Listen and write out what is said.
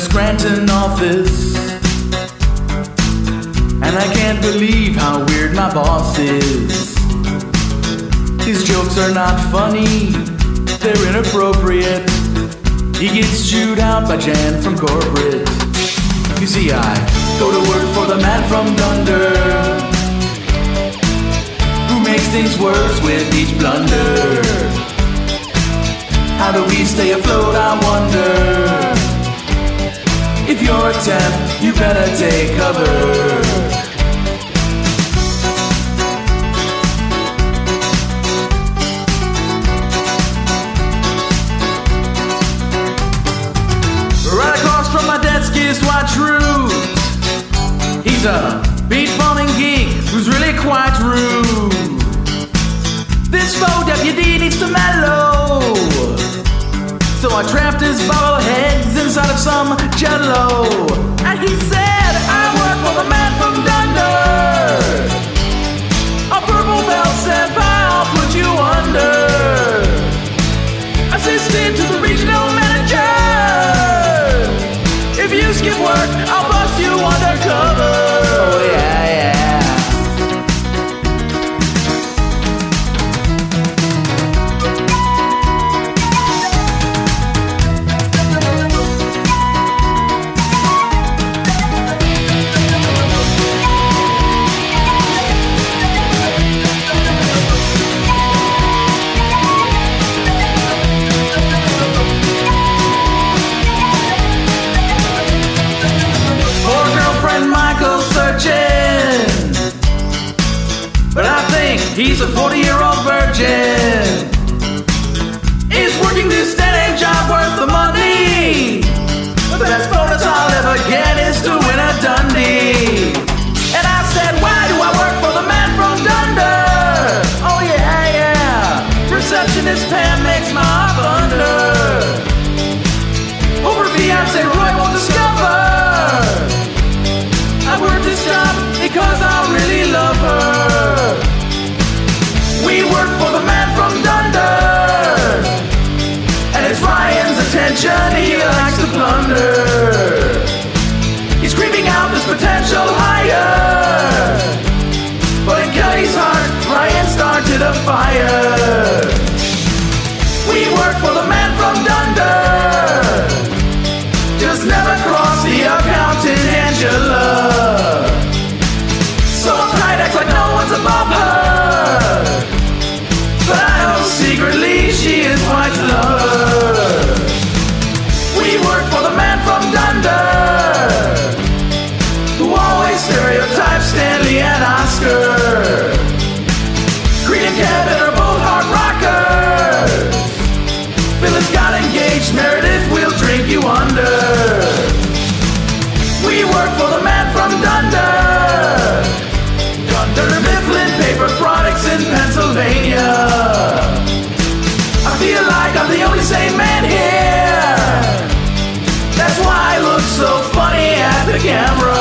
Scranton office. And I can't believe how weird my boss is. His jokes are not funny, they're inappropriate. He gets chewed out by Jan from corporate. You see, I go to work for the man from Dunder, who makes things worse with each blunder. How do we stay afloat, I wonder? If you're temp, you better take cover. Right across from my desk is Dwight Schrute. He's a beat bombing geek who's really quite rude. This faux deputy needs to mellow. So I trapped his bubble heads inside of some jello. And he said, Girlfriend Michael's searching. But I think he's a 40 year old virgin. Is working this steady job worth the money? The best bonus I'll ever get is to win a Dundee. And I said, Why do I work for the man from Dunder? Oh, yeah, yeah. Receptionist Pam We work for the man from Dunder. Dunder, Mifflin, paper products in Pennsylvania. I feel like I'm the only sane man here. That's why I look so funny at the camera.